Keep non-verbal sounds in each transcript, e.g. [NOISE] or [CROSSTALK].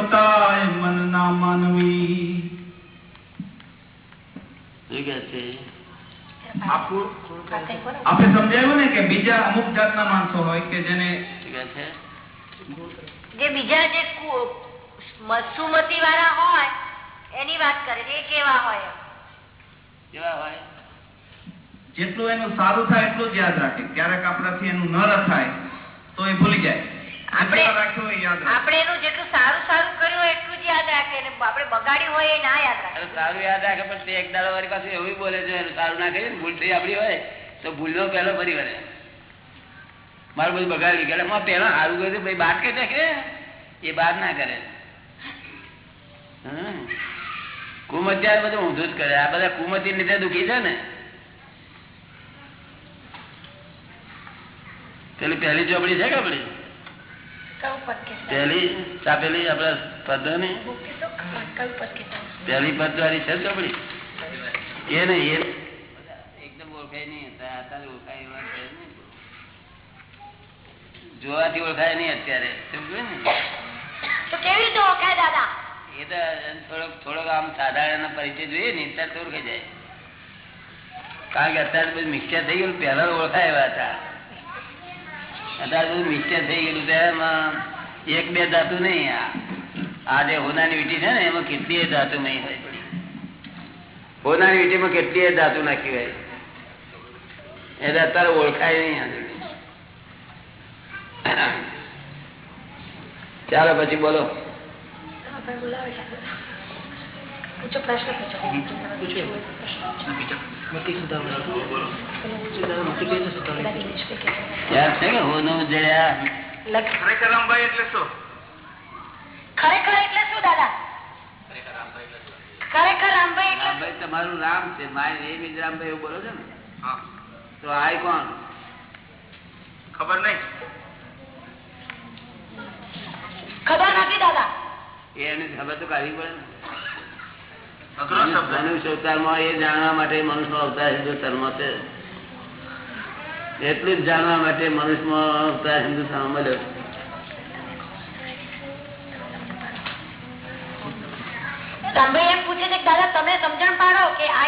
વતાય મન ના માનવી આપણે સમજાયું ને કે બીજા અમુક જાતના માણસો હોય કે જેને જે બીજા જે સુમતી વાળા હોય એની વાત કરે છે કેવા હોય કેવા હોય? જેટલું એનું સારું થાય એટલું જ યાદ રાખે. ક્યારેક આપણાથી એનું ન થાય તો એ ભૂલી જાય. આપણે આપણે એનું જેટલું સારું સારું કર્યું એટલું જ યાદ રાખે આપણે બગાડ્યું હોય એ ના યાદ રાખે. સારું યાદ રાખે પણ એક દાડો વાળી પાસે એવું બોલે છે સારું ના કરીએ ભૂલ થઈ આપડી હોય, તો ભૂલનો પહેલો ફરી વળે. મારું બધું બગાડી ગયા. માં પહેલા સારું કર્યું ભાઈ બાદ કે કે એ બાદ ના કરે. કુમ અત્યારે બધું ઊંધું જ કરે. આ બધા કુમતી લીધે દુખી છે ને. પેલી પહેલી ચોપડી છે કે આપડી? પહેલી છાપેલી આપડા પદો ની પહેલી પદ વાળી છે ચોપડી? એ નહીં એ એકદમ ઓળખાય નહીં અત્યારે ઓળખાય એવા છે જોવાથી ઓળખાય નહીં અત્યારે સમજ્યું ને? તો કેવી રીતે ઓળખાય દાદા? એ તો થોડોક થોડોક આમ સાધારણ પરિચય જોઈએ ને ત્યારે તો ઓળખાઈ જાય. કારણ કે અત્યારે બધું મિક્સચર થઈ ગયું પહેલા ઓળખાય એવા હતા. અત્યારે બધું મિક્સર થઈ ગયેલું છે એમાં એક બે ધાતુ નહીં આ. આ જે હોનાની વીટી છે ને એમાં કેટલી ધાતુ નહીં હોય. હોનાની વીટીમાં કેટલી ધાતુ નાખી હોય. એટલે અત્યારે ઓળખાય નહીં ચાલો પછી બોલો. ભાઈ પૂછો પ્રશ્ન પૂછો. તમારું રામ છે માય એ રામભાઈ એવું બોલો છો ને હા તો આ કોણ ખબર નહીં ખબર નથી દાદા એની ખબર તો કાઢવી પડે ને મનુષ્ય અવતારમાં એ જાણવા માટે મનુષ્ય અવતાર હિન્દુસ્તાનમાં છે. એટલું જ જાણવા માટે મનુષ્ય અવતાર હિન્દુસ્તાનમાં મળ્યો રામભાઈ એમ પૂછે છે કે દાદા તમે સમજણ પાડો કે આ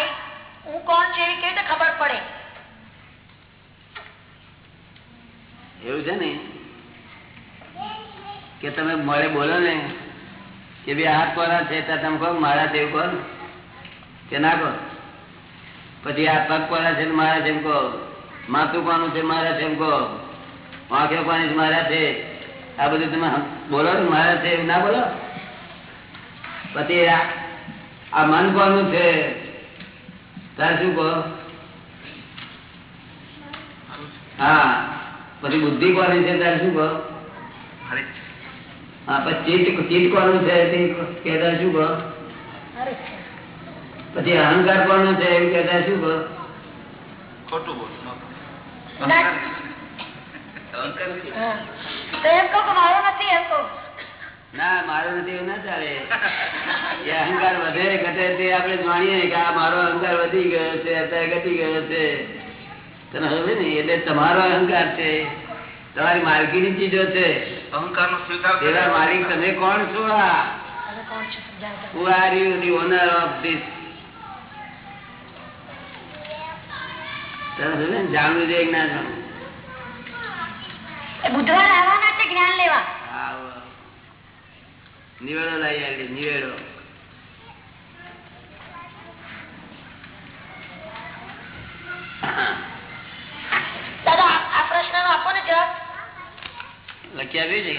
હું કોણ છે એવી કેવી રીતે ખબર પડે? એવું છે ને? કે તમે મળે બોલો ને કે ભાઈ હાથ કોના છે તમે કહો મારા દેવ કહો કે ના કહો. પછી આ પગ વાળા છે મારા છે કહો માથું કોનું છે મારા છે એમ કહો વાંખે પાણી મારા છે આ બધું તમે બોલો ને મારા છે ના બોલો? પછી આ મન કોનું છે? તારે શું કહો? હા પછી બુદ્ધિ કોની છે તારે શું કહો? હા પછી ચિત્ત ચિત્ત કોનું છે તે કે તારે શું કહો. પછી અહંકાર કોનો છે એમ કેતા શું કહો? ખોટું બોલ ના. અહંકાર હા. તો એમ કહો કે મારો નથી એમ કહું. ના મારો નથી એવું ના ચાલે. એ અહંકાર વધે ઘટે તે આપણે જાણીએ કે આ મારો અહંકાર વધી ગયો છે અત્યારે ઘટી ગયો છે. તને હવે ને એટલે તમારો અહંકાર છે. તમારી માલકીની ચીજો છે. અહંકાર નો સ્વીકાર માલિક તમે કોણ છો આ? હવે કોણ છે સમજાવો Who are you, જાણવું જોઈએ ના જાણવું? એ બુધવાર આવવાના છે જ્ઞાન લેવા. નિવેડો લઈ આવી નિવેડો. દાદા આ- પ્રશ્ન નો આપો ને જવાબ. લખી આવ્યું છે?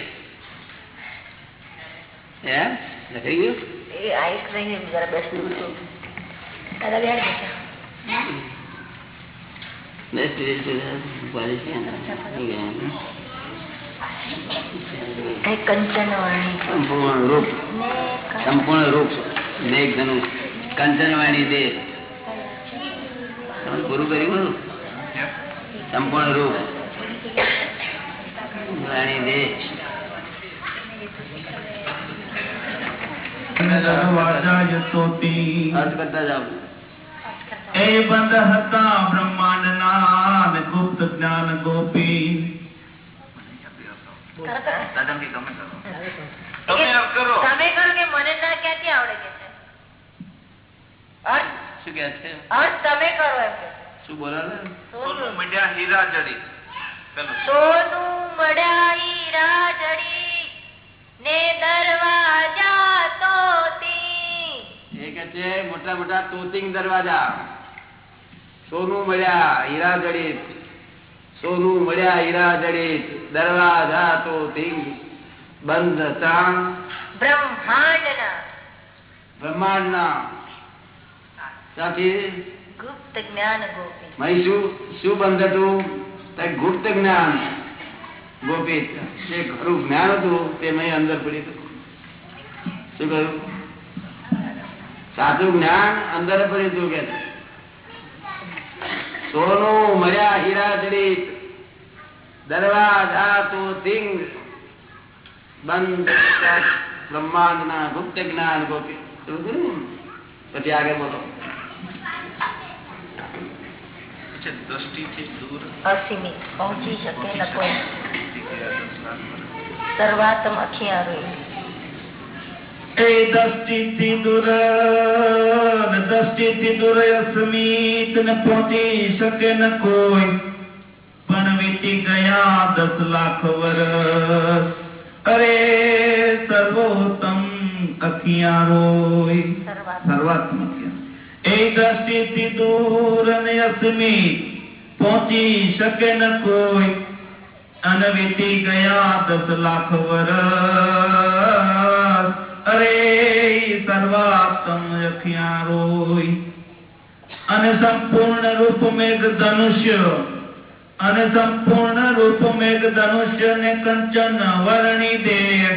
એમ લખાઈ ગયું? એ આઈસ નહીં જરા બેસી દાદા બેડ બેસા બસ ધીરે ધીરે ઉપાધિ છે ને. કઈ કંચન વાણી સંપૂર્ણ રૂપ. ને સંપૂર્ણ રૂપ મેઘ ધનુષ કંચનવાણી દેહ તમે પૂરું કર્યું? સંપૂર્ણ રૂપ. વાણી દેહ અર્થ કરતા જાઓ. એ બંધ હતા બ્રહ્માંડ ના ગુપ્ત જ્ઞાન ગોપી. તમે કરો. તમે કરો. કે મને ના ક્યાંથી આવડે કે છે? અર્થ? શું કે છે? અર્થ તમે કરો એમ કે શું બોલો સોનું મડ્યા હીરા જડી સોનું મળ્યા હીરા જડી ને દરવાજા તોતી. એ કે છે મોટા મોટા તોતિંગ દરવાજા. સોનું મળ્યા હીરા જડિત સોનું મળ્યા હીરા જડિત દરવાજા તો બંધ બ્રહ્માંડ બ્રહ્માંડના. બ્રહ્માંડના. સાથી ગુપ્ત જ્ઞાન ગોપી. મહી શું શું બંધ હતું? ગુપ્ત જ્ઞાન. ગોપી જે ખરું જ્ઞાન હતું તે મેં અંદર પડી હતું શું કહ્યું? સાચું જ્ઞાન અંદર પડ્યું હતું કે. સોનું મર્યા હીરા જડિત. દરવાજા તો સિંગ બંધ. બ્રહ્માંડ ના ગુપ્ત જ્ઞાન ગોપી? પછી આગળ બોલો. છે દ્રષ્ટિથી દૂર. અસીમિત. પહોંચી શકે ન કોઈ. સર્વાત્મ અખિયા રોઈ એ દ્રષ્ટિથી દૂર દ્રષ્ટિથી દૂર અસ્મિત ને પહોંચી શકે ન કોઈ પણ વીતી ગયા દસ લાખ વર્ષ અરે સર્વોત્તમ અખિયા રોય સર્વાત્મ સર્વાત્મક એ દ્રષ્ટિથી દૂર ને અસ્મિત પહોંચી શકે ન કોઈ અને વીતી ગયા દસ લાખ વર્ષ અરે સર્વાપ્તમ અખિયા રોય. અને સંપૂર્ણ રૂપ મેઘ ધનુષ્ય. અને સંપૂર્ણ રૂપ મેઘ ધનુષ્ય ને કંચન વર્ણી દે.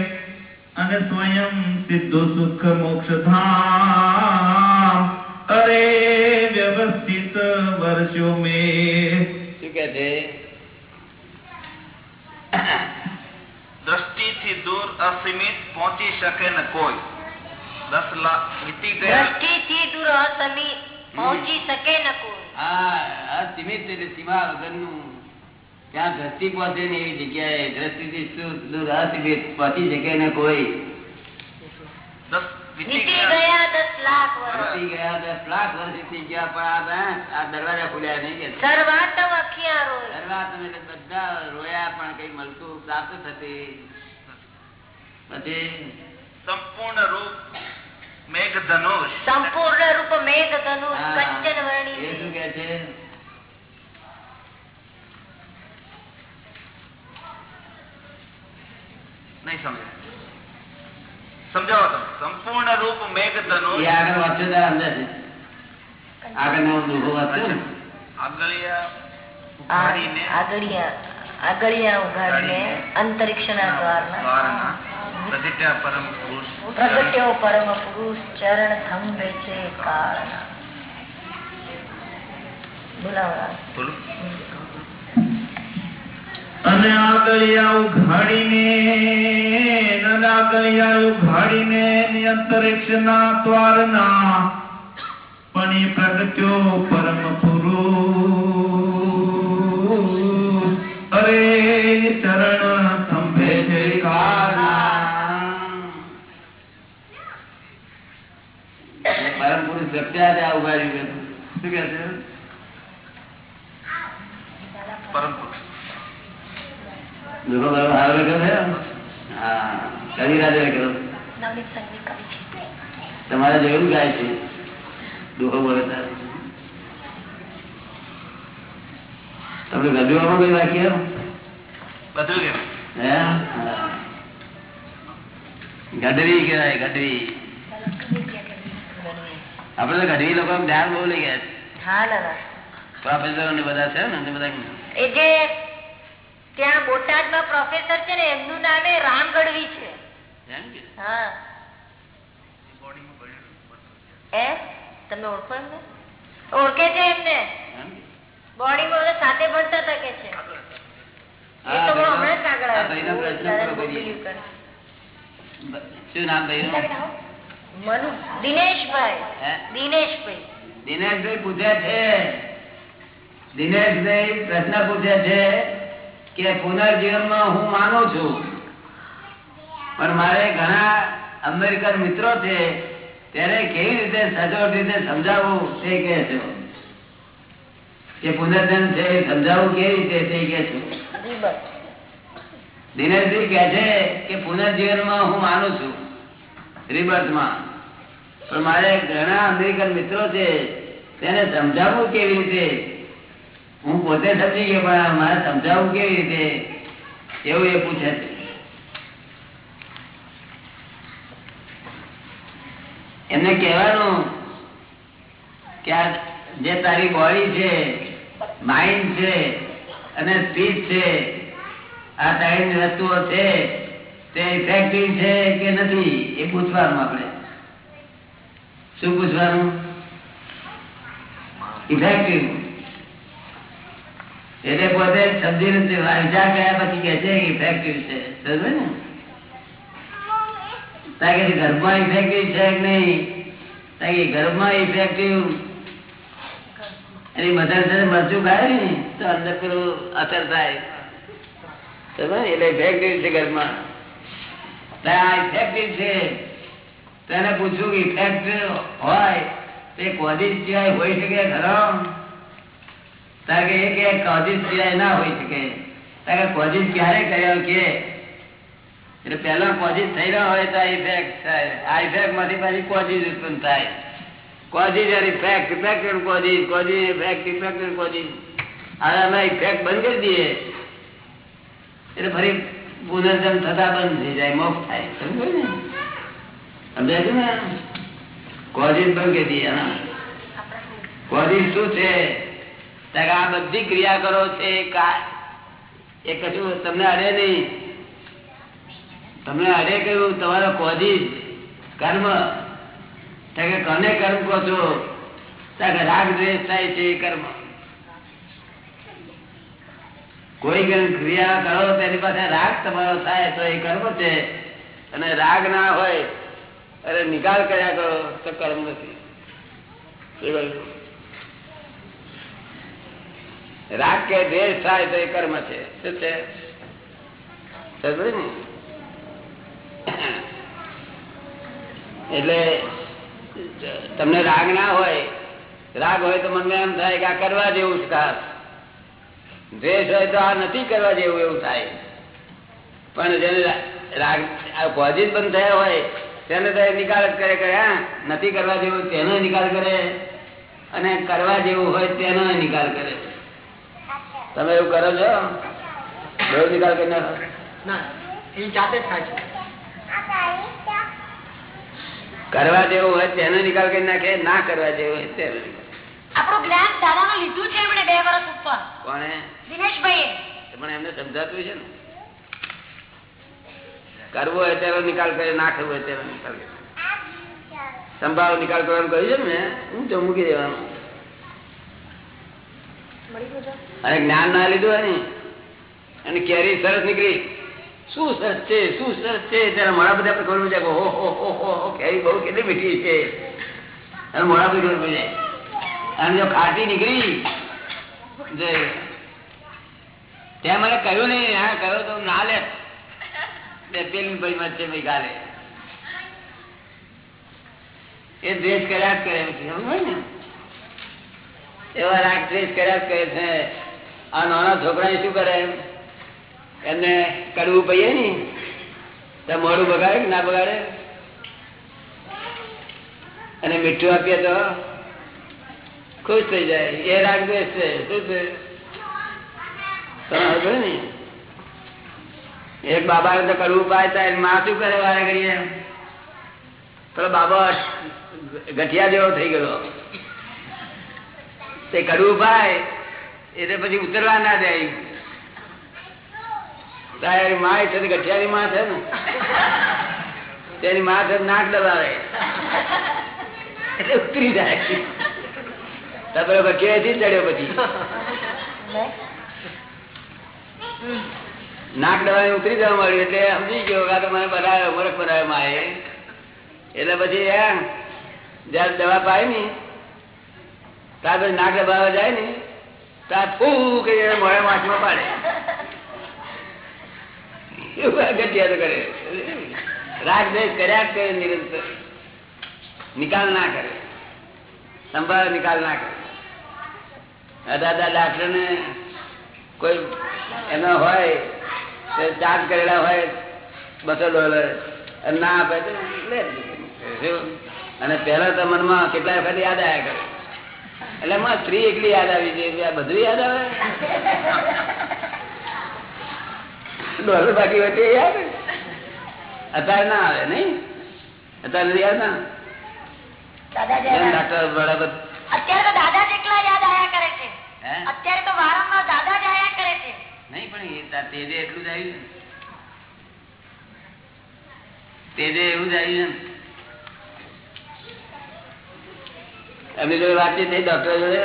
અને સ્વયં સિદ્ધો સુખ મોક્ષ ધામ. અરે વ્યવસ્થિત વર્ષો મે. શું કે છે? દ્રષ્ટિથી દૂર અસીમિત પહોંચી શકે ન કોઈ. દસ લાખ વીતી ગયા. દ્રષ્ટિથી દૂર અસમીત પહોંચી શકે ન કોઈ. આ અસીમિત એટલે સીમા વગરનું. ત્યાં દ્રષ્ટિ પહોંચે ને એવી જગ્યાએ દ્રષ્ટિથી શું દૂર અસીમિત પહોંચી શકે ને કોઈ. દસ વીતી વીતી ગયા. ગયા દસ લાખ વર્ષ. પહોંચી ગયા દસ લાખ વર્ષ થઈ ગયા પણ આ બે- આ દરવાજા ખુલ્યા નહીં કે. સર્વાત્મ અખિયા રોઈ દરવાજા તમે એટલે બધા રોયા પણ કઈ મળતું પ્રાપ્ત થતી પછી સંપૂર્ણ રૂપ મેઘ ધનુષ સંપૂર્ણ રૂપ મેઘ ધનુષ એ શું કે છે? નહીં સમજાય. સમજાવો તમે. સંપૂર્ણ રૂપ મેઘ ધનુષ આગળ વાંચો ત્યારે સમજાશે આગળનો દુઃખો વાંચો ને. આગળિયા આગળિયા આગળિયા ઉઘાડીને અંતરિક્ષના દ્વારના. દ્વારના. પ્રગટ્યા પરમ પુરુષ પ્રગટ્યો પરમ પુરુષ ચરણ થંભે છે કાળના અને આગળિયા ઉઘાડીને અને આગળિયા ઉઘાડીને ની અંતરિક્ષના દ્વારના પણ એ પ્રગટ્યો પરમ પુરુષ. અરે ચરણ થંભે છે પરમ પુરુષ ત્યાં ઊભા રહ્યું શું કે છે? તમારે જેવું ગાય છે. દુઃખો બોલે તમને ગજવામાં કોઈ વાક્ય બધું કેમ હે? હા. ગઢવી કહેવાય ગઢવી આપડે તો ગઢવી લોકો ધ્યાન બહુ લઈ ગયા છે. બધા ને બધા એ જે ત્યાં બોટાદમાં પ્રોફેસર છે ને એમનું નામે રામ ગઢવી છે. એ તમે ઓળખો એમને? ઓળખે છે એમને? બોડીમાં સાથે ભણતા હતા કે છે. શું નામ દિનેશભાઈ દિનેશભાઈ. દિનેશભાઈ પૂછે છે. દિનેશભાઈ પ્રશ્ન પૂછે છે કે પુનર્જીવનમાં હું માનું છું. પણ મારે ઘણા અમેરિકન મિત્રો છે ત્યારે કેવી રીતે સચોટ રીતે સમજાવવું તે કે છો. કે પુનર્જન્મ છે સમજાવવું કેવી રીતે તે કે છો. દિનેશભાઈ કે છે કે પુનર્જીવનમાં હું માનું છું. રિબર્થમાં. પણ મારે ઘણા અમેરિકન મિત્રો છે, તેને સમજાવવું કેવી રીતે? હું પોતે સમજી ગયો, પણ મારે સમજાવવું કેવી રીતે? એવું એ પૂછે એમને કહેવાનું કે આ જે તારી બોડી છે માઇન્ડ છે, અને સ્પીચ છે, આ ત્રણ વસ્તુઓ છે તે છે કે નથી એ પૂછવાનું આપણે. શું પૂછવાનું? ઇફેક્ટિવ એટલે પોતે સમજી નથી વિચાર કર્યા પછી કે છે ઇફેક્ટિવ છે. સમજે ને? તાકે ઘરમાં ઇફેક્ટિવ છે કે નહીં? તાકે ઘરમાં ઇફેક્ટિવ એની મધર સાથે મરચું ખાય ને, તો અંદર પેલું અસર થાય. એટલે ઇફેક્ટિવ છે ઘરમાં. ઇફેક્ટિવ છે. તેને પૂછ્યું કે ઇફેક્ટ હોય, તે કોઝિસ સિવાય હોઈ શકે ખરો? તાકે એ કે કોઝિસ સિવાય ના હોઈ શકે. તારે કોઝિસ ક્યારે કર્યો કે? એટલે પહેલા કોઝિસ થઈ રહ્યા હોય તો ઇફેક્ટ થાય. આ ઇફેક્ટમાંથી પાછી કોઝિસ ઉત્પન્ન થાય. કોઝિસ અને ઇફેક્ટ ઇફેક્ટ અને causes causes effect effect causes હવે અમે ઇફેક્ટ બંધ કરી દઈએ. એટલે ફરી પુનર્જન્મ થતા બંધ થઈ જાય મોક્ષ થાય. સમજો ને? કોઝિસ દઈએ હા. કોઝિસ શું છે? કે આ બધી ક્રિયા કરો છે એ કા- કશું તમને અડે નહીં. તમને અડે કયું તમારો કોઝિસ કર્મ. કે કોને કર્મ કહો છો? કે રાગ દ્વેષ થાય છે એ કર્મ. કોઈ ક્રિયા કરો, તેની પાસે રાગ તમારો થાય તો એ કર્મ છે. અને રાગ ના હોય, અરે નિકાલ કર્યા કરો, તો કર્મ નથી. રાગ કે દ્વેષ થાય તો એ કર્મ છે. શું છે? ને? એટલે, તમને રાગ ના હોય, રાગ હોય તો મને એમ થાય કે આ કરવા જેવું છે દ્વેષ હોય તો આ નથી કરવા જેવું એવું થાય. પણ જેને રાગ આ પોઝિટ બંધ થયા હોય તેને તો નિકાલ જ કરે કે હા નથી કરવા જેવું તેનો નિકાલ કરે. અને કરવા જેવું હોય તેનો નિકાલ કરે. તમે એવું કરો છો? બહુ નિકાલ કરી નાખો ના એ જાતે જ થાય છે. કરવા જેવું હોય તેનો નિકાલ કરી નાખે ના કરવા જેવું હોય તેનો નિકાલ. આપણું જ્ઞાન દાદાનું લીધું છે એમણે બે વર્ષ ઉપર. કોણે? દિનેશભાઈએ. પણ એમને સમજાતું છે ને. કરવો હોય તેનો નિકાલ કરે ના કરવો હોય તેનો નિકાલ કરે. સંભાવ નિકાલ કરવાનું કહ્યું છે ને હું તો મૂકી દેવાનું. અને જ્ઞાન ના લીધું હોય ને અને કેરી સરસ નીકળી. શું સરસ છે શું સરસ છે? ત્યારે મોડા બધા આપણે ખબર પડી જાય કે હો હો હો હો હો કેરી બહુ કેટલી મીઠી છે. અને મોડા બધી ખબર પડી જાય. અને જો ખાટી નીકળી ત્યાં મને કહ્યું નહીં, હા, કહ્યું તો ના લે. બે પેલી પડી મત છે ગાલે. એ દ્વેષ કર્યા જ કરે સમજો ને? એવા રાગ દ્વેષ કર્યા જ કરે છે. આ નાના છોકરા શું કરે એમને કડવું પડીએ ને? તો મોડું બગાડે કે ના બગાડે? અને મીઠું આપીએ તો ખુશ થઈ જાય. એ રાગ દ્વેષ છે. શું છે? ને એક બાબા તો કરવું પાય થાયમાં શું કરે વારે કરીએ પેલો બાબા ગઠિયા જેવો થઈ ગયો. તે કરવું પાય એટલે પછી ઉતરવા ના જાય તારી માં છે ગઠિયાની માં છે ને. તેની માં છે નાક દબાવે. એટલે ઉતરી જાય. ચડ્યો પછી? નાક દબાવી ઉતરી જવા મળ્યું એટલે સમજી ગયો કે તો મને બનાવ્યો મૂર્ખ બનાવ્યો માએ. એટલે પછી જયારે દવા પાય ને ત્યાં પછી નાક દબાવવા જાય ને ત્યાં ફૂ કરી મોડે માછમાં પાડે. એવું આ તો કરે. રાગ દેશ કર્યા જ કરે નિરંતર. નિકાલ ના કરે. સંભાળ નિકાલ ના કરે આ દાદા ડાક્ટર ને કોઈ એનો હોય ચાર્જ કરેલા હોય, બસો ડોલર ના આપે તો લે અને પહેલા તો મનમાં કેટલા વખત યાદ આવ્યા કરે. એટલે માં સ્ત્રી એકલી યાદ આવી છે બધું યાદ આવે? ડોલર બાકી તે યાદ અત્યારે ના આવે, નહીં? અત્યારે યાદ ના દાદા જેમ જરા- ડાક્ટર બરાબર અત્યારે તો દાદા જ યાદ આયા કરે છે. અત્યારે તો વારંવાર દાદા જ આયા કરે છે. નહીં પણ તેજે એટલું જ આવ્યું તેજે એવું જ આવ્યું એમની જોડે વાતચીત થઈ ડોક્ટર જોડે?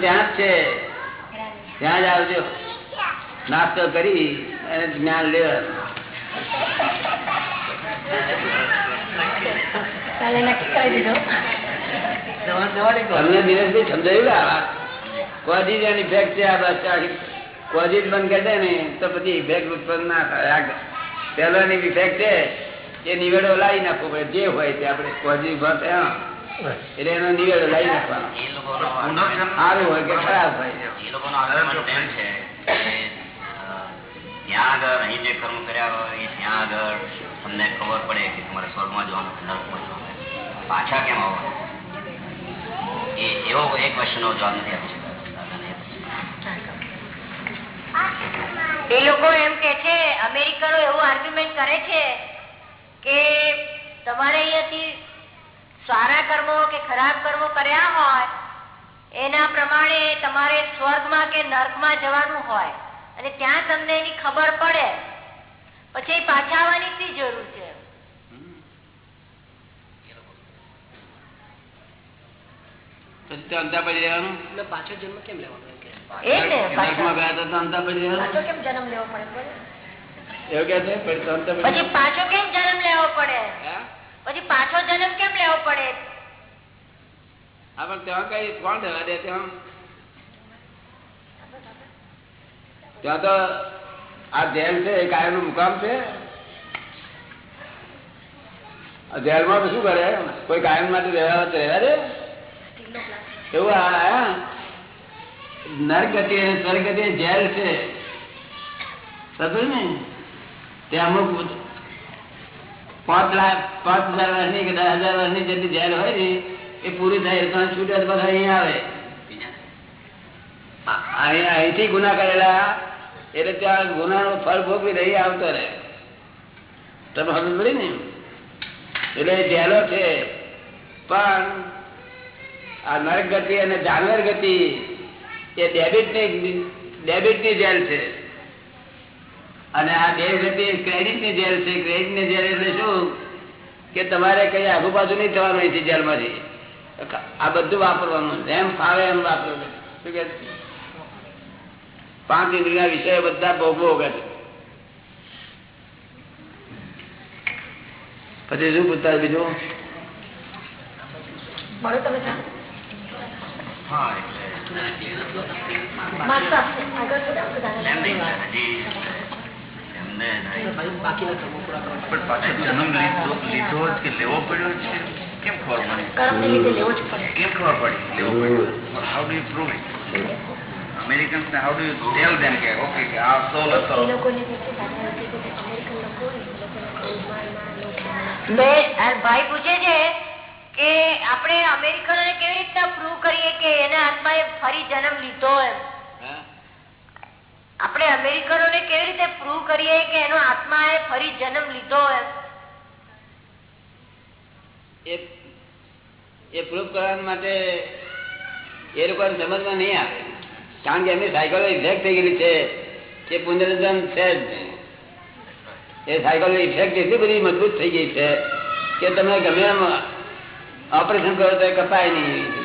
ત્યાં જ છે. ત્યાં જ આવજો. નાસ્તો કરી અને જ્ઞાન લેવાનું કાલે નક્કી કરી દીધું. તમને દિનેશભાઈ સમજાયું આ વાત? કોઝિજ એની ઇફેક્ટ છે આ બસ કોઝિજ બંધ કરી દે ને તો પછી ઇફેક્ટ ઉત્પન્ન ના થાય. આ પહેલાની ઇફેક્ટ છે એ નિવેડો લાવી નાખવો પડે. જે હોય તે આપણે કોઝિજ બંધ થયા. એટલે એનો નિવેડો લાવી નાખવાનો. સારું હોય કે ખરાબ હોય. એ લોકોનો એમ છે ત્યાં આગળ અહીં જે કર્મ કર્યા હોય ત્યાં આગળ તમને ખબર પડે કે તમારે સ્વર્ગમાં જવાનું કે જવાનું. પાછા કેમ આવો? એવો એક ક્વેશ્ચનનો જવાબ નથી આપી એ લોકો એમ કે છે, અમેરિકનો એવું આર્ગ્યુમેન્ટ કરે છે કે તમારે અહીંયાથી સારા કર્મો કે ખરાબ કર્મો કર્યા હોય, એના પ્રમાણે તમારે સ્વર્ગમાં કે નર્કમાં જવાનું હોય, અને ત્યાં તમને એની ખબર પડે. પછી પાછા આવવાની શી જરૂર છે પછી તો અંતા પડી રહેવાનું એટલે પાછો જન્મ કેમ લેવાનો એમ કે? એ ને નરકમાં પાછા ગયા તો તો અંતા પડી રહેવાનું પાછો કેમ જન્મ લેવો પડે બોલો? એવું કે છે પછી તો અંતા પડી પછી પાછો કેમ જન્મ લેવો પડે હે? પછી પાછો જન્મ કેમ લેવો પડે? હા પણ ત્યાં તો આ જેલ છે એ કાયમનું મુકામ છે. આ જેલમાં શું કરે? કોઈ કાયમ માટે રહેવા હોય તો રહેવા દે એવું આ નરગતિ અને સ્વર્ગતિ ઝેર છે. સમજ ને? તે અમુક પાંચ લાખ, પાંચ હજાર વર્ષની કે દસ હજાર વર્ષની જેટલી ઝેર હોય ને, એ પૂરી થાય તો છૂટ્યા બધા અહીંયા આવે. અહીંથી ગુના કરેલા, એટલે ત્યાં ગુનાનું ફળ ભોગવી રહી, આવતો રહે. તમે સમજ પડી ને? એટલે ઝેલો છે. પણ આ નરક ગતિ અને જાનવર ગતિ એ ડેબિટની ડેબિટની જેલ છે. અને આ બે ગતિ ક્રેડિટની જેલ છે. ક્રેડિટની જેલ એટલે શું? કે તમારે કઈ આગુબાજુ નહીં થવાનું અહીંથી જેલમાંથી. આ બધું વાપરવાનું. જેમ ફાવે એમ વાપરવું. શું કે પાંચ ઇન્દ્રિયના વિષયો બધા ભોગવો કે પછી શું પૂછતા બીજું? તમે. હા એટલે માસ્ટર આપશે. આગળ શું આવશે દાદા? એમ નહીં હજી એમને એટલે ભાઈ બાકીના કર્મો પૂરા કરવા પણ પાછો જન્મ લીધો લીધો જ કે લેવો પડ્યો છે કેમ ખબર પડી કર્મને લીધે લેવો જ પડે કેમ ખબર પડી લેવો પડ્યો how do you prove it Americans ને how do you tell them કે ઓકે કે આ સોલ હતો એ લોકોને જે છે દાદા એ કહે છે કે અમેરિકન લોકો હોય ને, એ લોકોને ગોળમાળમાં, લોટમાં, બે આ ભાઈ પૂછે છે કે આપણે અમેરિકનોને કેવી રીતના પ્રૂવ કરીએ કે એના આત્માએ ફરી જન્મ લીધો એમ? આપણે અમેરિકનોને કેવી રીતે પ્રૂવ કરીએ કે એનો આત્માએ ફરી જન્મ લીધો એમ? એ પ્રૂફ કરવા માટે એ લોકોને સમજમાં નહીં આવે. કારણ કે એમની સાયકલો ઇફેક્ટ થઈ ગયેલી છે કે પુનર્જન છે જ એ સાયકલો ઇફેક્ટ એટલી બધી મજબૂત થઈ ગઈ છે કે તમે ગમે એમ ઓપરેશન કરો તો કપાય નહીં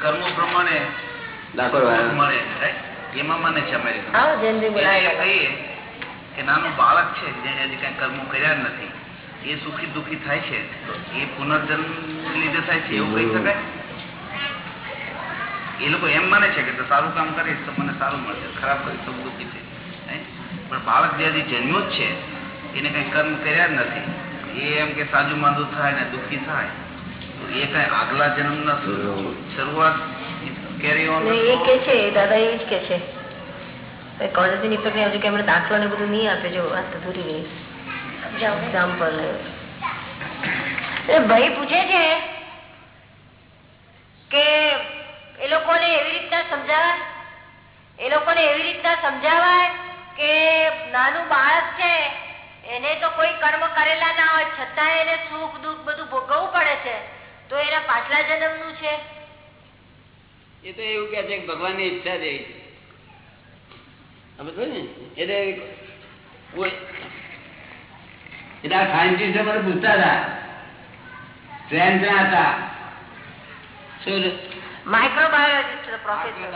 કર્મો પ્રમાણે? એમાં માને છે એ કહીએ કે નાનું બાળક છે જેને હજી કઈ કર્મો કર્યા નથી. એ સુખી દુઃખી થાય છે તો એ પુનર્જન્મ લીધે થાય છે એવું કહી શકાય? એ લોકો એમ માને છે કે તો સારું કામ કરીશ તો મને સારું મળશે ખરાબ કરીશ તો દુઃખી છે પણ બાળક જે હજી જન્મ્યો જ છે એને કઈ કર્મ કર્યા જ નથી. એ એમ કે સાજુ માંદું થાય ને દુઃખી થાય તો એ કઈ આગલા જન્મના શરૂ- શરૂઆત કેરી ઓન એ કે છે દાદા એ જ કે છે. કોલેજની પ્રક્રિયા હજુ કે એમણે દાખલો ને બધું નહીં આપે જો વાત તો પૂરી ગઈ એક્ઝામ્પલ ભાઈ પૂછે છે કે એ લોકોને એવી રીતના સમજાવાય? એ લોકોને એવી રીતના સમજાવાય કે નાનું બાળક છે એને તો કોઈ કર્મ કરેલા ના હોય છતાં એને સુખ દુઃખ બધું ભોગવવું પડે છે તો એના પાછલા જન્મનું છે? એ તો એવું કે છે કે ભગવાનની ઈચ્છા જ એવી છે. ને એટલે એટલે આ સાયન્ટિસ્ટો મને પૂછતા હતા. ફ્રેન્ડ ત્યાં હતા? શું માઇક્રોબાયોલોજીસ્ટ પ્રોફેસર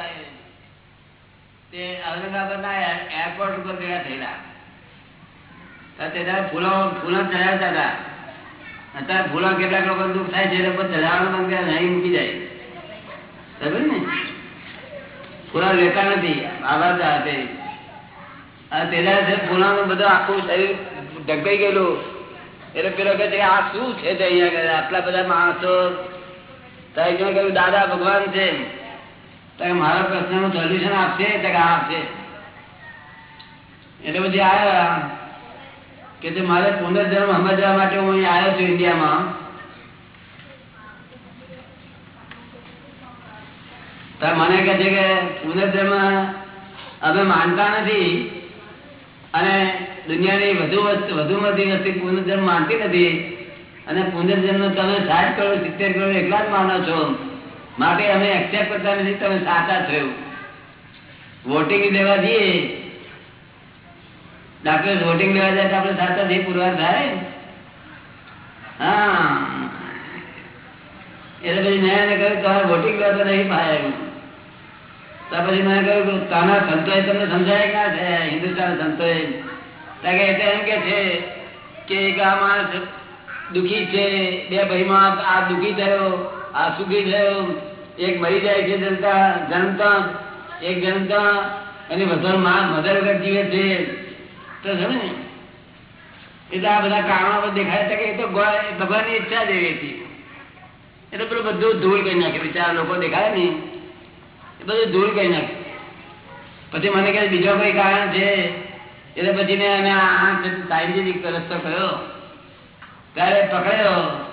તે ઔરંગાબાદના એરપોર્ટ ઉપર ગયા થયેલા. તેના ફૂલો ફૂલો ચડાવતા હતા. અત્યારે ફૂલો કેટલાક લોકો દુઃખ થાય છે એ લોકો ચડાવવાનું બંધ નહીં મૂકી જાય સમજ ને? ફૂલો લેતા નથી. આવાજ તે આ દાડે બધું આખું શરીર ઢંકાઈ ગયેલું, એટલે પેલો કહે આ શું છે તે અહીંયા? આટલા બધા માણસો. તો અહીંયા કહ્યું દાદા, ભગવાન છે. મારા પ્રશ્ન પ્રશ્નનું સોલ્યુશન આપશે કે હા આપશે? એટલે પછી આવ્યા કે તે મારે પુનર્જન્મ સમજવા માટે હું અહીં આવ્યો છું ઇન્ડિયામાં. મને કહે છે કે પુનર્જન્મ અમે માનતા નથી. અને દુનિયાની વધુ વધુ વસ્તી પુનર્જન્મ માનતી નથી. અને પુનર્જન્મ તમે સાઠ કરોડ, સિત્તેર કરોડ એકલા જ માનો છો. માટે અમે એક્સેપ્ટ કરતા નથી, તમે સાચા છો. વોટિંગ લેવા જઈએ. ડાક્ટર વોટિંગ લેવા જાય તો આપણે સાચા થઈ પુરવાર થાય. હા. એટલે પછી મેં કહ્યું, તમારે વોટિંગ લેવા તો નહીં તો પછી મને કહ્યું કે તાના સંતોએ તમને સમજાય ના છે હિન્દુસ્તાન સંતોએ. કે એમ કે છે કે આ માણસ દુઃખી છે, બે ભાઈમાં આ દુખી થયો, આ સુખી થયો, એક મરી જાય છે જનતા જનતા, એક જનતા, અને વધરમાં મધર વગર જીવે છે. તો સમજ ને એટલે આ બધા કારણો પર દેખાય કે એ તો ભગવાનની ઈચ્છા જ એવી હતી એટલે પેલું બધું ધૂળ કરી નાખે બિચારા લોકો દેખાય ને એ બધું દૂર કરી નાખે. પછી મને કહે, બીજો કોઈ કારણ છે? એટલે પછી મેં એને આ સાયન્ટિફિક રસ્તો કર્યો. ત્યારે પકડ્યો.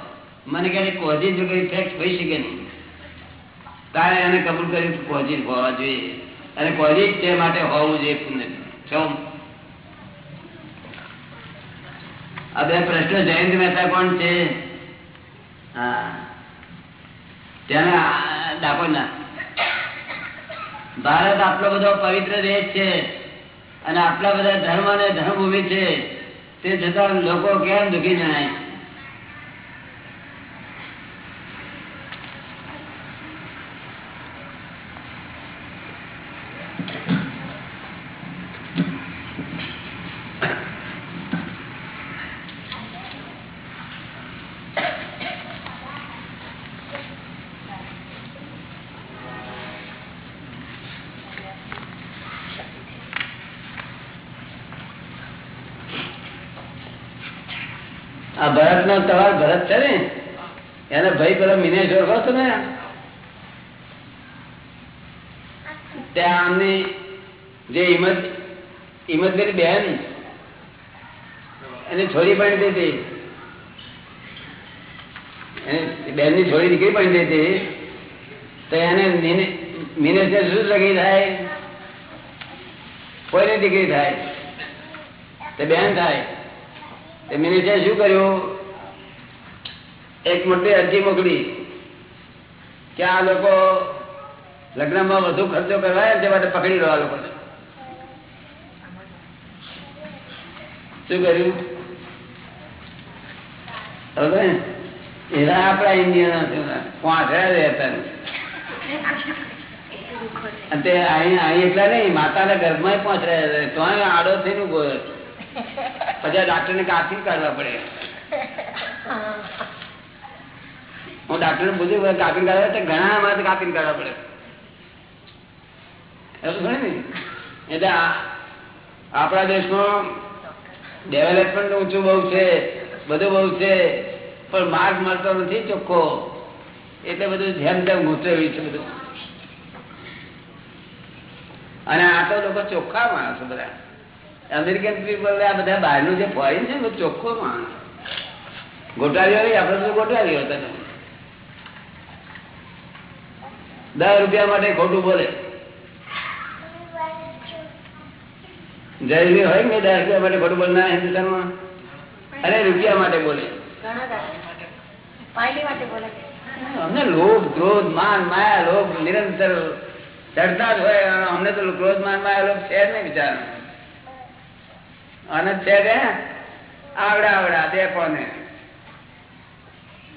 મને કહે કોઝિન જો કઈ ઇફેક્ટ થઈ શકે નહીં. તારે એને કબૂલ કર્યું કોઝિન હોવા જોઈએ. અને કોઝિન તે માટે હોવું જોઈએ પુનઃ આ બે પ્રશ્નો જયંત મહેતા કોણ છે? હા. ત્યાં ડાકોરના. ભારત આટલો બધો પવિત્ર દેશ છે અને આટલા બધા ધર્મ અને ધર્મભૂમિ છે, તે છતાં લોકો કેમ દુઃખી જણાય? નો તમાર ભરત છે ને, એને ભાઈ પેલો મિનેશ ઓળખો છો ને? ત્યાં આમની જે હિંમત હિંમતભેરી બેન, એની છોરી પણ દેતી બેનની છોરી દીકરી પણ દેતી તો એને મિનેશ ને શું લગી થાય? કોઈને દીકરી થાય. તો બેન થાય. તે મિનિસ્ટે શું કર્યું? એક મોટી અરજી મોકલી. કે આ લોકો લગ્નમાં વધુ ખર્ચો કરવાય તે માટે પકડી લો આ લોકોને. શું કર્યું? હવે એના આપણા ઇન્ડિયન પાંચડા રહેતા અને તે અહીં અહીં એટલા નહીં, માતાના ગર્ભમાં પહોંચે તો આડો થઈને ઊભો. પછી ડાક્ટર ને કાપી કાઢવા પડે. હું ડાક્ટર પૂછ્યું કાપીને કાઢવા તો ઘણા અમારે કાપીને કાઢવા પડે. એટલે આપણા દેશમાં ડેવલપમેન્ટ ઊંચું બહુ છે, બધું બહુ છે, પણ માર્ગ મળતો નથી ચોખ્ખો. એટલે બધું જેમ તેમ ઘૂંટવ્યું છે બધું. અને આ તો લોકો ચોખ્ખા માણસો બધા. અમેરિકન પીપલ આ બધા બહારનું જે ફોરેન છે બધું ચોખ્ખો માણસ. ગોટાળીઓ આપણે તો ગોટાળીઓ હતા તમે દસ રૂપિયા માટે ખોટું બોલે. જયની હોય ને દસ રૂપિયા માટે ખોટું બોલના હિન્દુસ્તાનમાં? અરે રૂપિયા માટે બોલે. બોલે અમને લોભ, ક્રોધ, માન, માયા, લોભ નિરંતર ચડતા જ હોય. અમને તો ક્રોધ, માન, માયા, લોભ છે જ નહીં વિચાર અને છે કે? આવડા આવડા, તે કોને?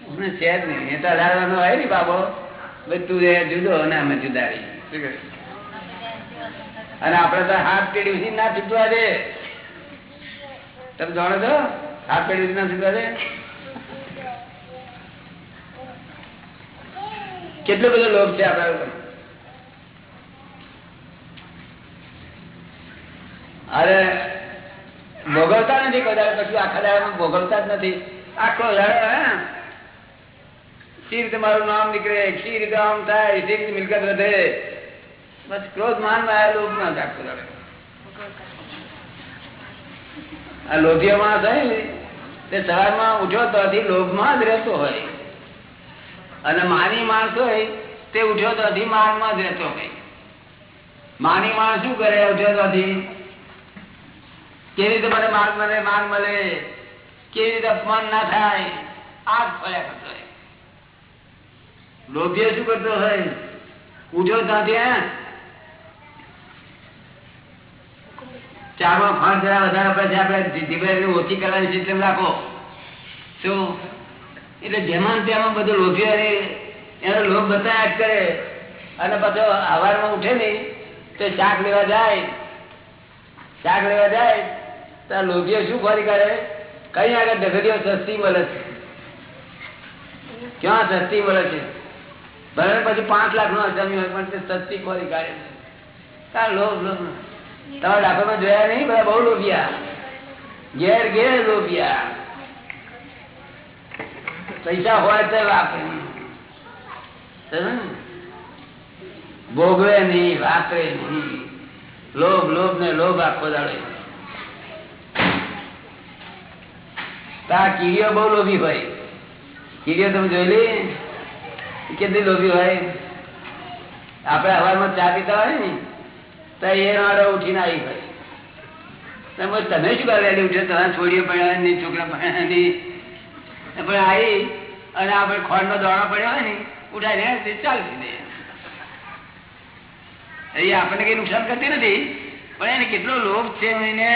અમને છે જ નહીં. એ તો હજારવાનો હોય ને બાબો. તું એ જુદો અને અમે જુદા રહી અને આપડે તો હાથ પેઢી ના છૂટવા દે. તમે જાણો છો? હાથ પેઢી ના છૂટવા દે? કેટલો બધો લોભ છે આપણા ઉપર. અરે ભોગવતા નથી કદાચ કશું આખા દાડામાં ભોગવતા જ નથી. આખો દાડો હે. રીતે મારું નામ નીકળે? સી રીતે આમ થાય? સી રીતે મિલકત વધે? બસ ક્રોધ માનમાં લોભ ના જાગતો આ લોભીઓ માણસ હોય ને? તે સવારમાં ઉઠ્યો તો લોભમાં જ રહેતો હોય. અને માની માણસ હોય, તે ઉઠ્યો તો હજી માનમાં જ રહેતો હોય. માની માણસ શું કરે? ઉઠ્યો તો હજી. કેવી રીતે મને માન મળે? માન મળે. કેવી રીતે અપમાન ના થાય? આ જ ફર્યા કરતો લોભીએ શું કરતો હોય? ઉઠ્યો ત્યાંથી ચારમાં ફાંસ જરા વધારે પછી આપણે જીભને ઓછી કરવાની સિસ્ટમ રાખો. શું એટલે જેમાં તેમાં બધું લોભીઓ એનો લોભ બતાવ્યા જ કરે. અને પાછો અવારમાં ઉઠે ને, તો શાક લેવા જાય. શાક લેવા જાય, તો લોભીઓ શું ફરી કરે? કઈ આગળ ડગરીઓ સસ્તી મળે છે. ક્યાં સસ્તી મળે છે? ભલે પછી પાંચ લાખ નો જમી હોય, પણ તે સસ્તી ખોરી ગાડી કા લોભ લોભ. તમારા ડાકોરમાં જોયા નહીં? બધા બહુ લોભિયા. ઘેર ઘેર લોભિયા. પૈસા હોય તો વાપરે? ભોગવે નહીં, વાપરે નહીં. લોભ લોભ ને લોભ આખો દાડે આ કીડીઓ બહુ લોભી હોય. કીડીઓ તમે જોઈ એ કેટલી લોભી હોય? આપણે હવારમાં ચા પીતા હોય ને, તો એ મારો ઉઠીને આવી ભાઈ તમે શું કરે ઉઠે ઉઠ્યો છોડીએ પડ્યા નહીં છોકરા પડ્યા નહીં પણ આવી અને આપણે ખોળ નો દોડો પડ્યો હોય ને ઉઠાઈને ચાલતી દે એ આપણને કઈ નુકસાન કરતી નથી, પણ એને કેટલો લોભ છે એને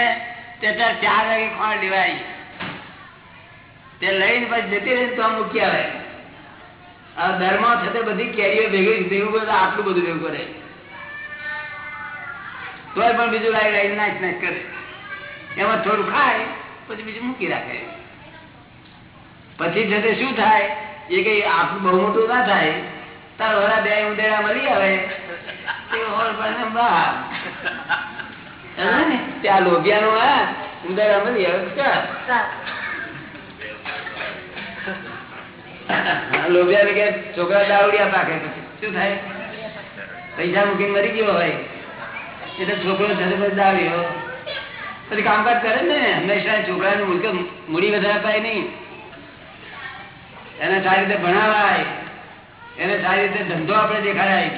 ત્યાં ચાર વાગે ખોળ લેવાય. તે લઈને પછી જતી રહી તો મૂકી આવે આ દરમાં છતાં બધી કેરીઓ ભેગી ભેગું કરે આટલું બધું ભેગું કરે તોય પણ બીજું લાઈ લાઈ નાચ નાચ કરે. એમાં થોડું ખાય પછી બીજું મૂકી રાખે. પછી જતે શું થાય? એ કઈ આપણું બહુ મોટું ના થાય. તાર વરા બે ઉંદેડા મળી આવે. તે હોલ પર ને? [LAUGHS] ત્યાં હા ઉંદેડા મળી આવે. [LAUGHS] ચાલ. લોભિયાને કે છોકરા દાવડિયા પાકે શું થાય? પૈસા મૂકીને મરી ગયો હોય. એટલે છોકરો પછી દાવ્યો પછી કામકાજ કરે ને, હંમેશા છોકરાને મૂકે મૂડી વધારે અપાય નહીં. એને સારી રીતે ભણાવાય. એને સારી રીતે ધંધો આપણે દેખાડાય.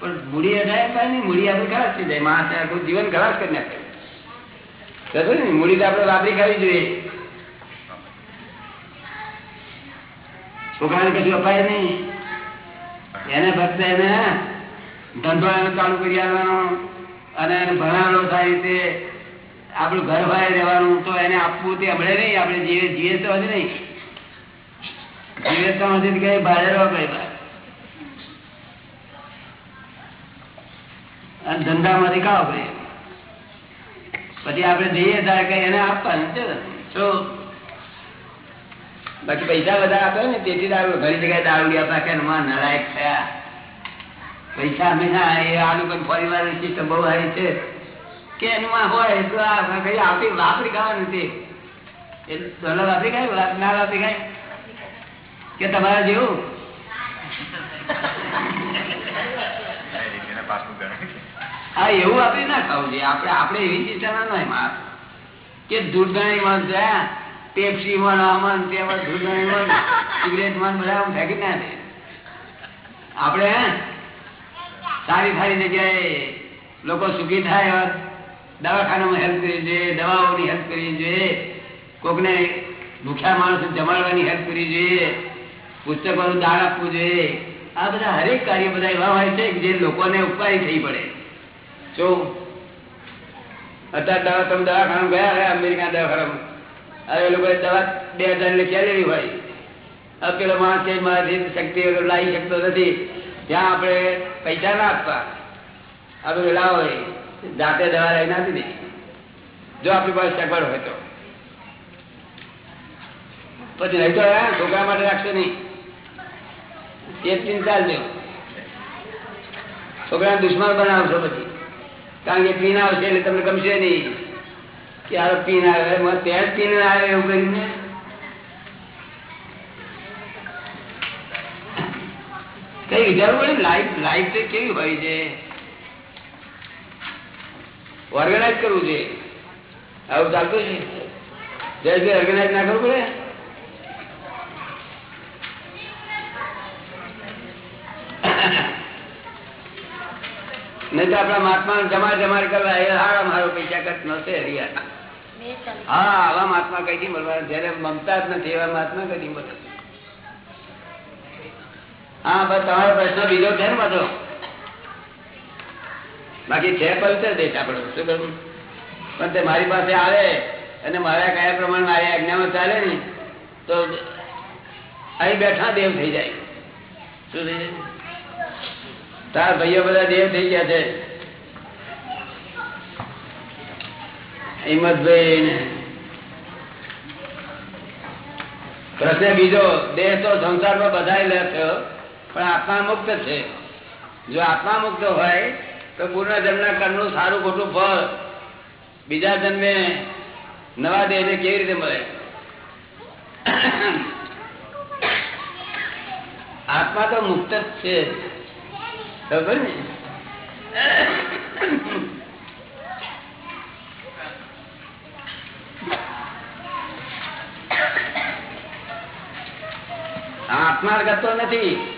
પણ મૂડી વધારે નહીં, મૂડી આપણે ખરાબ થઈ જાય. માણસ આખું જીવન ખરાબ કરી નાખે. મૂડી તો આપણે વાપરી ખાવી જોઈએ. છોકરાને કશું અપાય નહીં. એને ફક્ત એને ધંધો એને ચાલુ કરી આવવાનો અને એને ભણાવવાનો સારી રીતે. આપણું ઘર ભાઈ રહેવાનું તો એને આપવું તે હમણે નહીં, આપણે જીવે જીવે તો હજી નહીં. જીવે તો હજી કઈ ભાડે રહો કઈ અને ધંધામાંથી ખાવા પડે પછી આપણે જઈએ ત્યારે કઈ એને આપવાનું છે શું બાકી પૈસા બધા આપે ને તેથી દારૂ ઘણી જગ્યાએ દારૂ આપા. કે માં નલાયક થયા. પૈસા હંમેશા એ આલુ પણ પરિવાર સિસ્ટમ બહુ સારી છે. કે એનું હોય તો આ કઈ આપી, વાપરી ખાવાનું નથી એ ડોલર વાપરી ખાય ના વાપરી ખાય? કે તમારા જેવું? હા, એવું આપણે ના ખાવું જોઈએ. આપણે આપણે એવી સિસ્ટમ ના કે દૂધણી માણસ જાય પેપ્સી માં આમાં તેમાં દૂધણી માં સિગરેટમાં બધા ફેંકી ના દે આપણે સારી સારી જગ્યાએ લોકો સુખી થાય દવાખાનામાં હેલ્પ કરવી જોઈએ, દવાઓની હેલ્પ કરવી જોઈએ. કોકને ભૂખ્યા માણસો જમાડવાની હેલ્પ કરવી જોઈએ. પુસ્તકોનું દાન આપવું જોઈએ. આ બધા હરેક કાર્ય બધા એવા હોય છે જે લોકોને ઉપકારી થઈ પડે. શું અત્યારે તમે દવાખાનું ગયા અમેરિકા દવાખાનામાં. હવે એ લોકોએ દવા બે હજાર ક્યાં લેવી હોય. હવે પેલો માણસ કે મારાથી શક્તિ લાવી શકતો નથી. ત્યાં આપણે પૈસા ના આપવા. આપણે લાવો જાતે દવા લઈને આપી દે. જો આપણી પાસે સગવડ હોય તો. પછી નહીં તો છોકરા માટે રાખશો નહીં. એ ચિંતા જ લ્યો છોકરાને દુશ્મન બનાવશો પછી. કારણ કે ક્લીન આવશે એટલે તમને ગમશે નહીં. કે આ પીન આવે? ત્યાં પીન આવે એવું કરીને. કઈ વિચારવું પડે લાઈફ લાઈફ કેવી હોય છે? ઓર્ગેનાઇઝ કરવું છે. આવું ચાલતું છે? જય ઓર્ગેનાઇઝ ના કરવું પડે? નહીં તો આપણા મહાત્મા જમા જમા કરવા, એ હારા મારો પૈસા કચ્છ નો છે રિયા હા, આવા મહાત્મા કઈ મળવા જયારે મમતા જ નથી, એવા મહાત્મા કઈ મળે? હા, બસ તમારો પ્રશ્ન બીજો છે ને બધો બાકી છે પવિત્ર દેશ આપણો, શું કરવું પણ તે મારી પાસે આવે અને મારા કયા પ્રમાણે મારી આજ્ઞામાં ચાલે ને, તો અહીં બેઠા દેવ થઈ જાય. શું થઈ જાય? તાર ભાઈઓ બધા દેવ થઈ ગયા છે. હિંમતભાઈ ને પ્રશ્ન બીજો, દેહ તો સંસારમાં બધા લે છે, પણ આત્મા મુક્ત છે. જો આત્મા મુક્ત હોય, તો પૂર્ણ જન્મના કર્મનું સારું ખોટું ફળ બીજા જન્મે નવા દેહને કેવી રીતે મળે? આત્મા તો મુક્ત જ છે. ખબર ને? આત્મા કરતો નથી.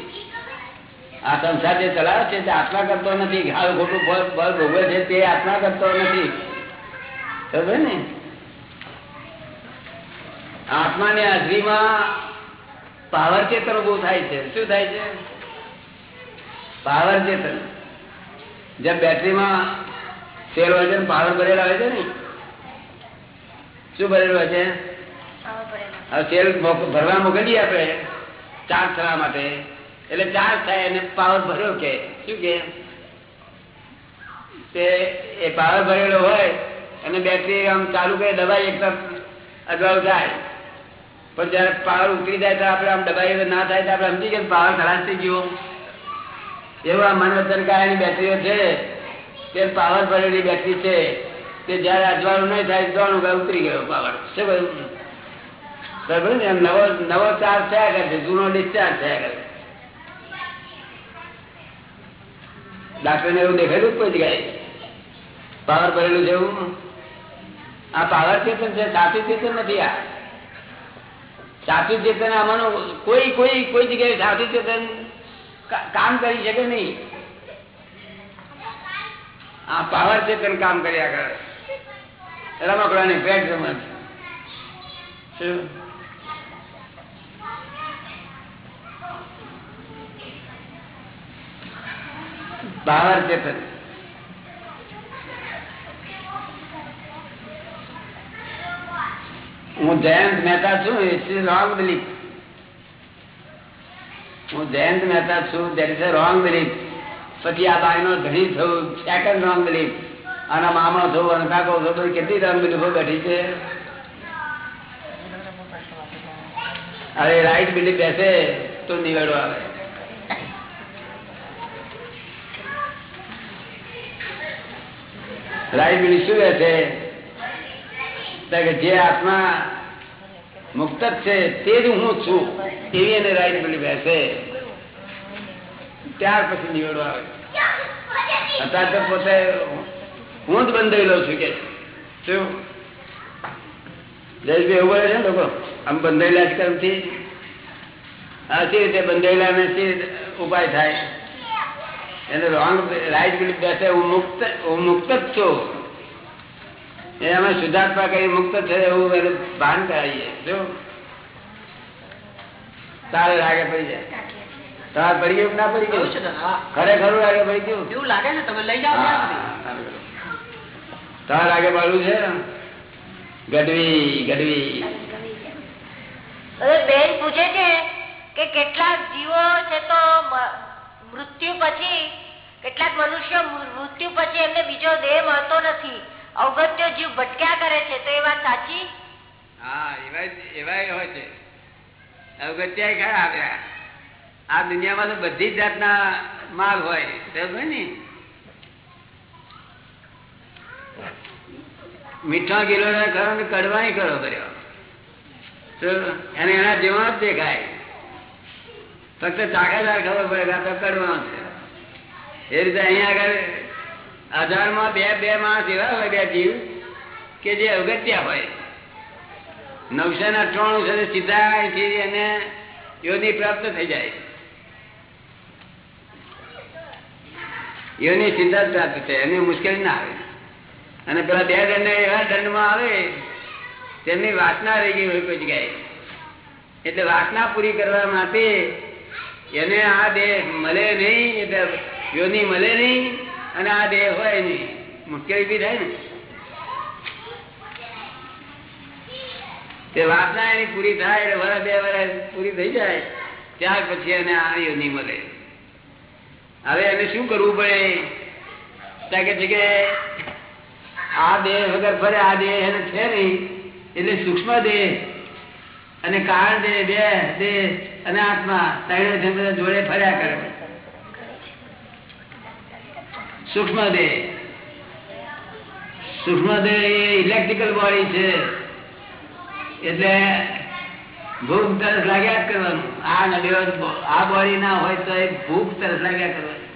આ સંસાર જે ચલાવે છે તે આત્મા કરતો નથી. હાલ ખોટું ફળ ફળ ભોગવે છે તે આત્મા કરતો નથી. સમજે ને? આત્માની હાજરીમાં પાવર ચેતન ઉભું થાય છે. શું થાય છે? પાવર ચેતન. જેમ બેટરીમાં સેલ હોય છે પાવર ભરેલા હોય છે ને? શું ભરેલું હોય છે? સેલ ભરવા મોકલીએ આપણે. ચાર્જ થવા માટે. એટલે ચાર્જ થાય અને પાવર ભર્યો કે. શું કે? એ પાવર ભરેલો હોય અને બેટરી આમ ચાલુ કરે દબાઈ એકદમ અગાઉ જાય પણ જયારે પાવર ઉતરી જાય તો આપણે આમ દબાઈ ના થાય તો આપણે સમજી ગયા પાવર ખલાસ થઈ ગયો. એવું આ મનવચન કાળની બેટરીઓ છે. તે પાવર ભરેલી બેટરી છે. તે જયારે અજવાળું નહીં થાય તો ઉતરી ગયો પાવર. શું કહ્યું? નવો નવો ચાર્જ થયા કરે છે, જૂનો ડિસ્ચાર્જ થયા કરે ડાક્ટર ને એવું દેખાયું કોઈ જગ્યાએ? પાવર ભરેલું છે એવું? આ પાવર ચેતન છે, સાચું ચેતન નથી આ. સાચું ચેતન આમાંનું કોઈ કોઈ કોઈ જગ્યાએ સાચું ચેતન કામ કરી શકે નહીં. આ પાવર ચેતન કામ કર્યા કરે. રમકડાની પેટ રમત. શું? પાવર ચેતન હું જયંત મહેતા છું ઇટ ઇઝ રોંગ બિલીફ હું જયંત મહેતા છું that is a wrong belief પછી આ બાઈનો ધણી થયું સેકન્ડ રોંગ બિલીફ આના મામો થયો અને કાકો થયો બધી કેટલી રોંગ બિલીફો બેઠી છે? અરે રાઈટ બિલીફ બેસે, તો નિવેડો આવે. બિલીફ શું છે? કે જે આત્મા મુક્ત છે, તે જ હું છું. એવી એને રાઈટ બેસે ત્યાર પછી નિવેડો આવે. અત્યારે તો પોતે હું જ બંધાયેલો છું કે શું? જયેશભાઈ એવું બોલે છે ને લોકો, આમ બંધાયેલા જ કર્મથી આ રીતે બંધાયેલા ને ઉપાય થાય? એને રોંગ રાઈટ બિલીફ બેસે હું મુક્ત હું મુક્ત જ છું. એ અમે શુદ્ધાત્મા કઈ મુક્ત છે એવું એને ભાન કરાવીએ. જો. તારે લાગે પડી જાય. તાર પડી ગયું ના પડી ગયું? ખરેખર લાગે પડી ગયું? એવું લાગે ને તમે લઈ જાઓ તારે લાગે પાડવું છે? ગઢવી ગઢવી. બેન પૂછે છે કે કેટલાક જીવો છે તો મૃત્યુ પછી કેટલાક મનુષ્યો મૃત્યુ પછી એમને બીજો દેહ મળતો નથી. અવગત્ય જીવ ભટક્યા કરે છે, તો એ વાત સાચી? હા એવા એવા હોય છે. અવગત્યા ખરા આવ્યા આ દુનિયામાં તો બધી જ જાતના માલ હોય. સમજ ને? મીઠા ગીલો કરો ને કડવાઈ કરો કર્યો. એને એના જીવન જ દેખાય. ફક્ત ચાકાદાર ખબર પડે આ તો છે. એ રીતે અહીંયા આગળ હજારમાં બે બે માણસ એવા હોય બે જીવ કે જે અગત્યા હોય. નવસો ને અઠાણું છે સીધા અહીંથી એને યોની પ્રાપ્ત થઈ જાય. યોની સીધા પ્રાપ્ત થાય, એની મુશ્કેલી ના આવે. અને પેલા બે દંડ એવા દંડમાં આવે, તેમની વાસના રહી ગઈ હોય કોઈ જગ્યાએ. એટલે વાસના પૂરી કરવા માટે એને આ દેહ મળે નહીં, એટલે યોની મળે નહીં અને આ દેહ હોય નહીં. મુશ્કેલી બી થાય ને. તે વાસના એની પૂરી થાય એટલે વરસ બે વરસ પૂરી થઈ જાય. ત્યાર પછી એને આ યોની મળે. હવે એને શું કરવું પડે? કે છે કે આ દેહ વગર ફરે, આ દેહ એને છે નહીં. એટલે સૂક્ષ્મ દેહ અને કારણ દે બે દે અને આત્મા ત્રણે જોડે ફર્યા કરે. સૂક્ષ્મ દેહ સૂક્ષ્મ દેહ એ ઇલેક્ટ્રિકલ બોડી છે. એટલે ભૂખ તરસ લાગ્યા જ કરવાનું. આ નડ્યો આ બોડી ના હોય તો એ ભૂખ તરસ લાગ્યા કરવાની.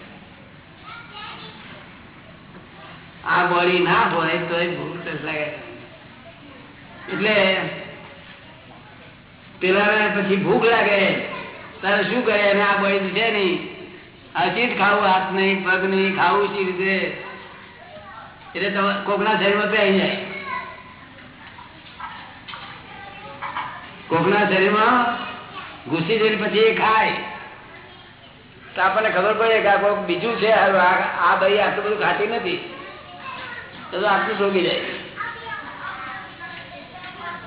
આ બોડી ના હોય તો એ ભૂખ તરસ લાગ્યા એટલે પેલા પછી ભૂખ લાગે. તારે શું કરે? અને આ બળી છે નહીં. આ ચીટ ખાવું, હાથ નહીં, પગ નહીં, ખાવું શી રીતે? એટલે કોકના શરીરમાં પહેરી જાય. કોકના શરીરમાં ઘૂસી જઈને પછી એ ખાય. તો આપણને ખબર પડે કે આ કોઈક બીજું છે, આ ભાઈ આટલું બધું ખાતી નથી. તો આટલું શોકી જાય.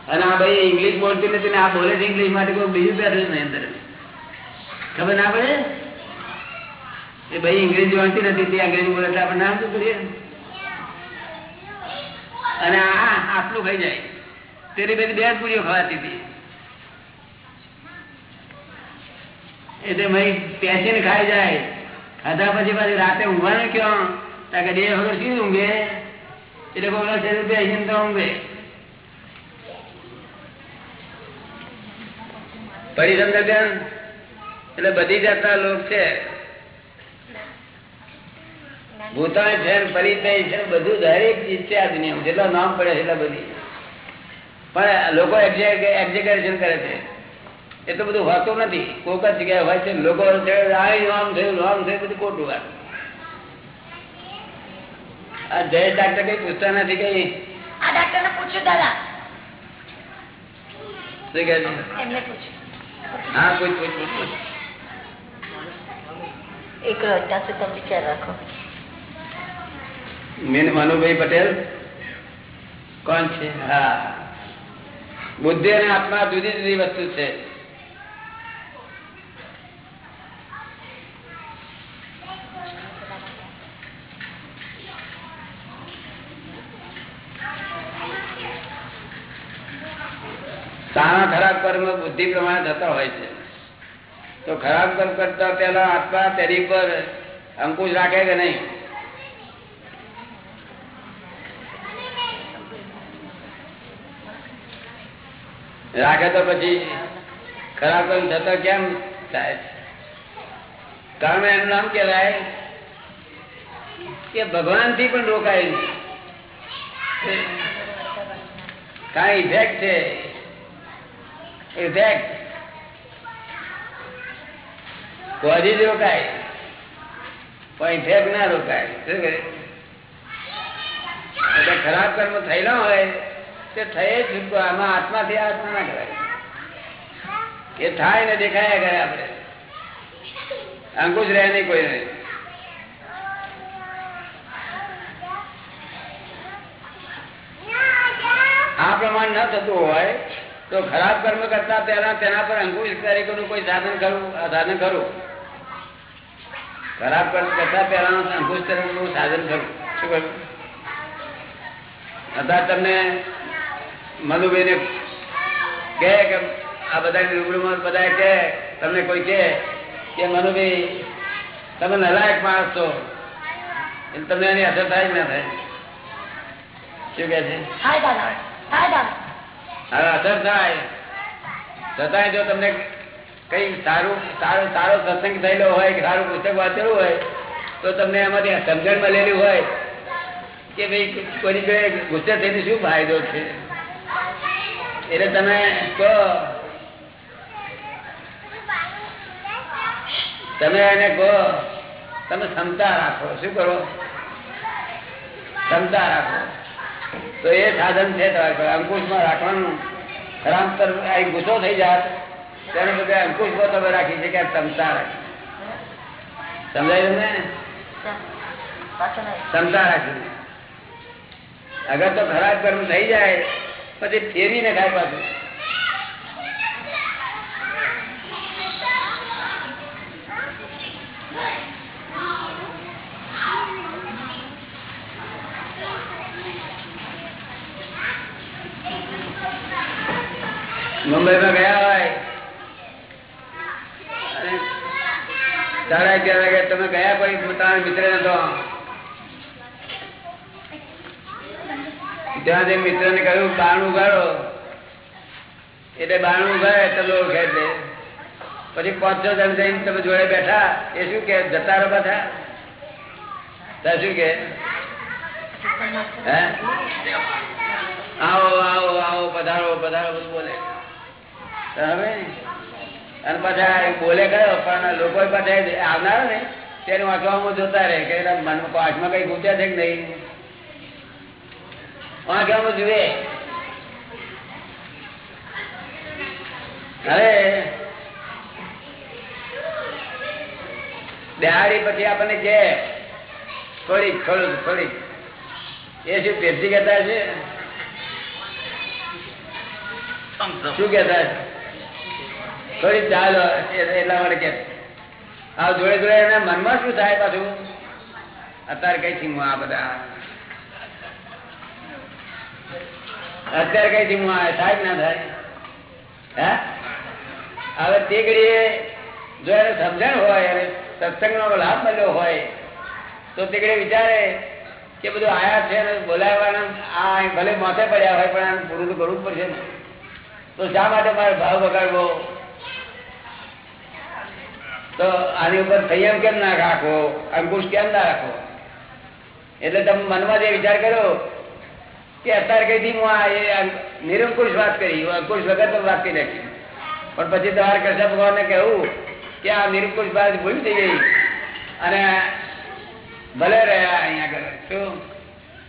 અને આ ભાઈ ઇંગ્લિશ બોલતી નથી આ બોલે છે ઇંગ્લિશ માટે કોઈ બીજું બેઠું નહીં અંદર. ખબર ના પડે? એ ભાઈ ઇંગ્લિશ જાણતી નથી, તે અંગ્રેજી બોલે એટલે આપણે નામ શું કરીએ? અને આ આટલું ખાઈ જાય. તેની બધી બે પૂરીઓ ખવાતી હતી. એટલે ભાઈ પેસીને ખાઈ જાય. ખાધા પછી પાછી રાતે ઊંઘવાનું ક્યાં ત્યાં કે બે વગર શું ઊંઘે? એટલે કોઈ બેસીને તો ઊંઘે. સમજે બેન? એટલે બધી જાતના લોક છે. ભૂતાણ છે પરિચય છે બધું દરેક ચીજ છે આ દુનિયામાં. જેટલા નામ પડે એટલા બધી. પણ લોકો એક્ઝેકરેશન કરે છે. એ તો બધું હોતું નથી. કોક જ જગ્યાએ હોય છે લોકો આમ થયું આમ થયું બધું ખોટું વાત. આ જય ડાક્ટર કઈ પૂછતા નથી કઈ? આ ડાક્ટર ને પૂછ્યું દાદા. શું છે? એમને પૂછ્યું. હા. એક સુધી તમે વિચાર રાખો. મેન મનુભાઈ પટેલ? કોણ છે? હા. બુદ્ધિ અને આત્મા જુદી જુદી વસ્તુ છે. બુદ્ધિ પ્રમાણે થતા હોય છે. તો ખરાબ કર્મ કરતા પેલા આત્મા તેની પર અંકુશ રાખે કે નહીં? રાખે તો પછી ખરાબ કર્મ થતા કેમ થાય કારણ એનું નામ કેવાય કે ભગવાનથી પણ રોકાય કઈ ઇફેક્ટ છે? ખરાબ કર્મ થયેલા હોય, તે થયે જ આમાં આત્માથી આત્મા ના કરાય એ થાય ને દેખાયા કરે આપણે. અંકુશ રહે નહીં કોઈ નહીં આ પ્રમાણ ન થતું હોય તો ખરાબ કર્મ કરતા પહેલા તેના પર અંકુશ તરીકેનું કોઈ સાધન ખરું સાધન ખરું ખરાબ કર્મ કરતા પહેલા અંકુશ તરીકેનું સાધન ખરું શું કરું અત્યારે તમને મધુભાઈ કહે કે આ બધા રૂબરૂમાં બધા કે તમને કોઈ કહે કે મનુભાઈ, તમે નલાયક માણસ છો. એટલે તમને એની અસર થાય ના થાય? શું કે છે? હવે અસર થાય. છતાંય જો તમને કઈ સારું, સારો સારો સત્સંગ થયેલો હોય કે સારું પુસ્તક વાંચેલું હોય, તો તમને એમાંથી સમજણ મળેલી હોય કે ભાઈ જોડે ગુસ્સે થઈને શું ફાયદો છે? એટલે તમે કહો. તમે એને કહો, તમે ક્ષમતા રાખો. શું કરો? ક્ષમતા રાખો. તો એ સાધન છે. અંકુશમાં રાખવાનું. રામ તર ગુસ્સો થઈ જાય તેને બધે અંકુશમાં તમે રાખી છે કે ક્ષમતા રાખી સમજાય નહીં ક્ષમતા રાખી અગર તો ખરાબ કર્મ થઈ જાય, પછી ફેરી ને ખાય પાછું. મુંબઈમાં ગયા હોય? સાડા અગિયાર વાગે તમે ગયા કોઈ? પોતાના મિત્ર ને તો. ત્યાં જે મિત્ર ને કહ્યું બારણું ઉગાડો. એટલે બાણું ઉગાડે તો લોકો ઓળખે પછી પાંચ છ જણ જઈને તમે જોડે બેઠા, એ શું કે, જતા રહો બધા? ત્યાં શું કે? આવો આવો આવો, પધારો પધારો, બધું બોલે. અને પાછા બોલે ગયો પણ લોકો પાછા આવનાર ને તેનું વાંચવામાં જોતા રહે કે મનમાં આંખમાં કઈ ગુચ્યા છે કે નહીં? વાંચવામાં જુએ. હવે દિહાડી પછી આપણને કે થોડીક થોડુંક થોડીક એ શું પેપ્સી કહેતા છે શું કહેતા છે થોડી ચાલો, એટલા માટે કે આ જોડે જોડે એના મનમાં શું થાય પાછું? અત્યારે કઈ થી આ બધા? અત્યારે કઈ થી આ? થાય ના થાય? હે? હવે તે ઘડીએ જો એને સમજણ હોય અને સત્સંગનો લાભ મળ્યો હોય, તો તે ઘડી વિચારે કે બધું આયા છે ને બોલાવવાના આ ભલે માથે પડ્યા હોય, પણ આને પૂરું તો કરવું પડશે ને. તો શા માટે મારે ભાવ બગાડવો? તો આની ઉપર સંયમ કેમ ના રાખવો અંકુશ કેમ ના રાખવો એટલે તમે મનમાં જે વિચાર કર્યો કે અત્યારે કઈથી હું આ એ નિરંકુશ વાત કરી અંકુશ વગર તો વાત કરી નાખી પણ પછી તમારે કૃષ્ણ ભગવાનને કહેવું કે આ નિરંકુશ વાત ભૂલ થઈ ગઈ. અને ભલે રહ્યા અહીંયા આગળ. શું?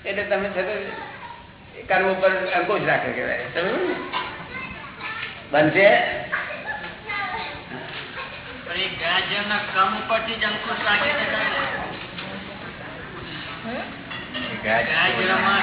એટલે તમે છતાં કર્મ ઉપર અંકુશ રાખે કહેવાય. બનશે? પણ એ કમ ઉપરથી જ અંકુશ રાખી શકાય ને? ગાજરામાં